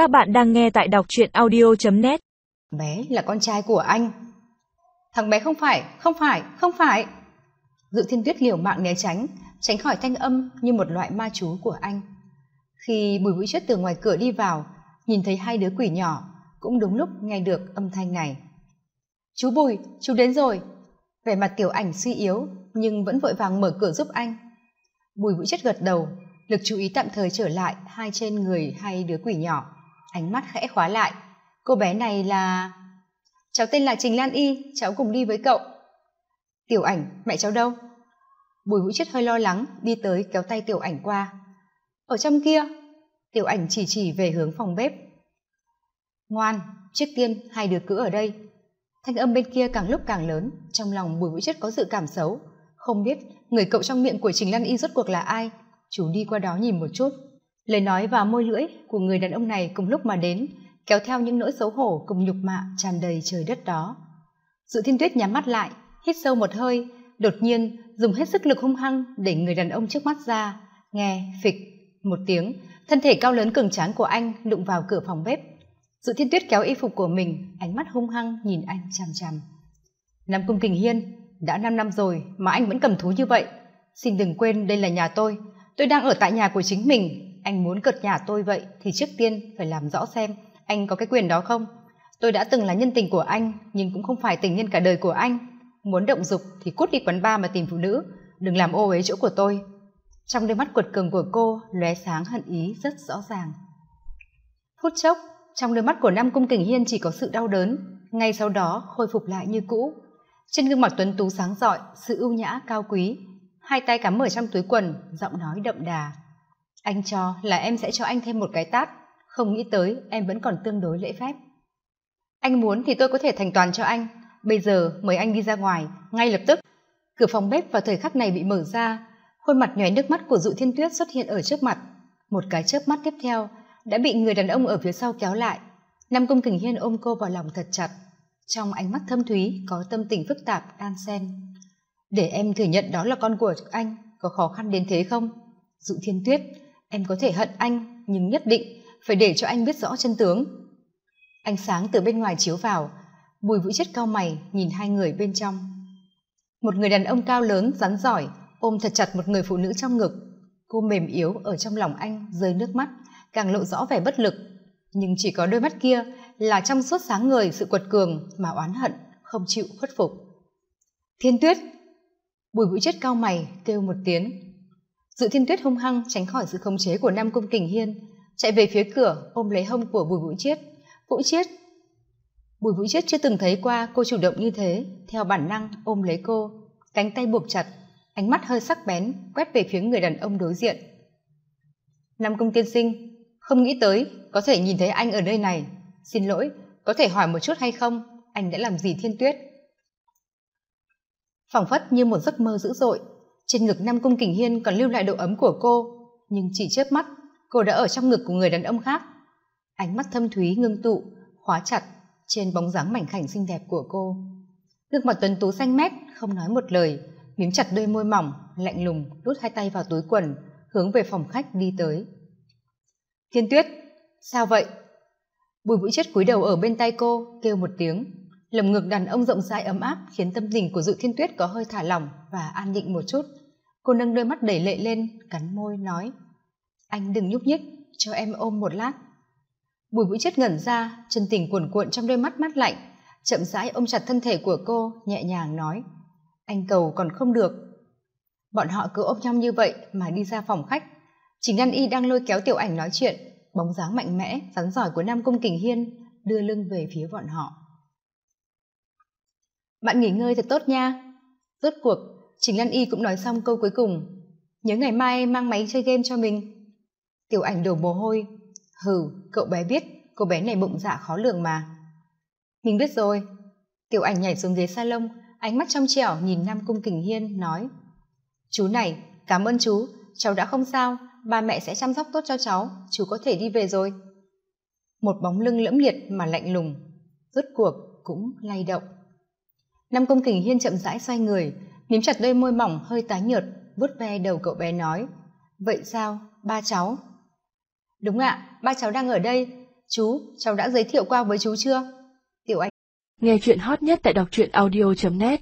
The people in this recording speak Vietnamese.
Các bạn đang nghe tại đọc truyện audio.net Bé là con trai của anh. Thằng bé không phải, không phải, không phải. Dự thiên tuyết liều mạng né tránh, tránh khỏi thanh âm như một loại ma chú của anh. Khi bùi vũ chất từ ngoài cửa đi vào, nhìn thấy hai đứa quỷ nhỏ, cũng đúng lúc nghe được âm thanh này. Chú Bùi, chú đến rồi. Vẻ mặt tiểu ảnh suy yếu, nhưng vẫn vội vàng mở cửa giúp anh. Bùi vũ chất gật đầu, lực chú ý tạm thời trở lại hai trên người hai đứa quỷ nhỏ ánh mắt khẽ khóa lại. Cô bé này là cháu tên là trình lan y, cháu cùng đi với cậu. Tiểu ảnh, mẹ cháu đâu? Bùi vũ chết hơi lo lắng, đi tới kéo tay tiểu ảnh qua. Ở trong kia. Tiểu ảnh chỉ chỉ về hướng phòng bếp. Ngoan trước tiên, hai đứa cứ ở đây. Thanh âm bên kia càng lúc càng lớn, trong lòng bùi vũ chết có dự cảm xấu. Không biết người cậu trong miệng của trình lan y rốt cuộc là ai? Chú đi qua đó nhìn một chút lời nói và môi lưỡi của người đàn ông này cùng lúc mà đến, kéo theo những nỗi xấu hổ cùng nhục mạ tràn đầy trời đất đó. Dự thiên tuyết nhắm mắt lại, hít sâu một hơi, đột nhiên dùng hết sức lực hung hăng để người đàn ông trước mắt ra, nghe, phịch, một tiếng, thân thể cao lớn cường tráng của anh đụng vào cửa phòng bếp. Dự thiên tuyết kéo y phục của mình, ánh mắt hung hăng nhìn anh chằm chằm. Nam cung kình hiên, đã năm năm rồi mà anh vẫn cầm thú như vậy. Xin đừng quên đây là nhà tôi. Tôi đang ở tại nhà của chính mình anh muốn cợt nhà tôi vậy thì trước tiên phải làm rõ xem anh có cái quyền đó không. Tôi đã từng là nhân tình của anh nhưng cũng không phải tình nhân cả đời của anh. Muốn động dục thì cút đi quán bar mà tìm phụ nữ, đừng làm ô uế chỗ của tôi. Trong đôi mắt quật cường của cô, lóe sáng hận ý rất rõ ràng. Phút chốc, trong đôi mắt của nam cung kình hiên chỉ có sự đau đớn. Ngay sau đó, khôi phục lại như cũ. Trên gương mặt tuấn tú sáng rọi, sự ưu nhã, cao quý. Hai tay cắm ở trong túi quần, giọng nói đậm đà anh cho là em sẽ cho anh thêm một cái tát. Không nghĩ tới, em vẫn còn tương đối lễ phép. Anh muốn thì tôi có thể thành toàn cho anh. Bây giờ mời anh đi ra ngoài, ngay lập tức. Cửa phòng bếp vào thời khắc này bị mở ra. Khuôn mặt nhòe nước mắt của dụ thiên tuyết xuất hiện ở trước mặt. Một cái chớp mắt tiếp theo, đã bị người đàn ông ở phía sau kéo lại. Nam công kình hiên ôm cô vào lòng thật chặt. Trong ánh mắt thâm thúy, có tâm tình phức tạp, đan xen. Để em thừa nhận đó là con của anh, có khó khăn đến thế không? Dụ thiên tuyết em có thể hận anh, nhưng nhất định phải để cho anh biết rõ chân tướng. Ánh sáng từ bên ngoài chiếu vào, bùi vũ chết cao mày nhìn hai người bên trong. Một người đàn ông cao lớn, rắn giỏi, ôm thật chặt một người phụ nữ trong ngực. Cô mềm yếu ở trong lòng anh, rơi nước mắt, càng lộ rõ vẻ bất lực. Nhưng chỉ có đôi mắt kia là trong suốt sáng người sự quật cường mà oán hận, không chịu khuất phục. Thiên tuyết! Bùi vũ chết cao mày, kêu một tiếng dự thiên tuyết hung hăng tránh khỏi sự khống chế của nam cung kình hiên, chạy về phía cửa, ôm lấy hông của bùi vũ chiết. Vũ chiết, bùi vũ chiết chưa từng thấy qua cô chủ động như thế. Theo bản năng, ôm lấy cô, cánh tay buộc chặt, ánh mắt hơi sắc bén, quét về phía người đàn ông đối diện. Nam cung tiên sinh, không nghĩ tới có thể nhìn thấy anh ở nơi này. Xin lỗi, có thể hỏi một chút hay không? Anh đã làm gì thiên tuyết? Phỏng phất như một giấc mơ dữ dội trên ngực nam cung kình hiên còn lưu lại độ ấm của cô, nhưng chỉ chớp mắt, cô đã ở trong ngực của người đàn ông khác. Ánh mắt thâm thúy ngưng tụ, khóa chặt trên bóng dáng mảnh khảnh xinh đẹp của cô. Gương mặt tuấn tú xanh mét, không nói một lời mím chặt đôi môi mỏng, lạnh lùng đút hai tay vào túi quần, hướng về phòng khách đi tới. Thiên tuyết, sao vậy? Bùi vũ chết cúi đầu ở bên tay cô, kêu một tiếng. Lồng ngực đàn ông rộng rãi ấm áp khiến tâm tình của dự thiên tuyết có hơi thả lỏng và an định một chút cô nâng đôi mắt đẩy lệ lên, cắn môi, nói, anh đừng nhúc nhích, cho em ôm một lát. Bùi vũ chết ngẩn ra, chân tình cuồn cuộn trong đôi mắt mắt lạnh, chậm rãi ôm chặt thân thể của cô, nhẹ nhàng nói, anh cầu còn không được. Bọn họ cứ ôm nhau như vậy mà đi ra phòng khách. Chính ngăn y đang lôi kéo tiểu ảnh nói chuyện, bóng dáng mạnh mẽ, rắn giỏi của nam công kình hiên đưa lưng về phía bọn họ. Bạn nghỉ ngơi thật tốt nha. Rốt cuộc trình lan y cũng nói xong câu cuối cùng. Nhớ ngày mai mang máy chơi game cho mình. Tiểu ảnh đổ mồ hôi. Hừ, cậu bé biết, cô bé này bụng dạ khó lường mà. Mình biết rồi. Tiểu ảnh nhảy xuống ghế salon, ánh mắt trong trẻo nhìn nam cung kình hiên, nói. Chú này, cảm ơn chú. Cháu đã không sao. Ba mẹ sẽ chăm sóc tốt cho cháu. Chú có thể đi về rồi. Một bóng lưng lẫm liệt mà lạnh lùng. Rốt cuộc cũng lay động. Nam công kình hiên chậm rãi xoay người mím chặt đôi môi mỏng hơi tái nhợt, vuốt ve đầu cậu bé nói, vậy sao, ba cháu? Đúng ạ, ba cháu đang ở đây. Chú, cháu đã giới thiệu qua với chú chưa? Tiểu anh Nghe chuyện hot nhất tại đọc truyện audio.net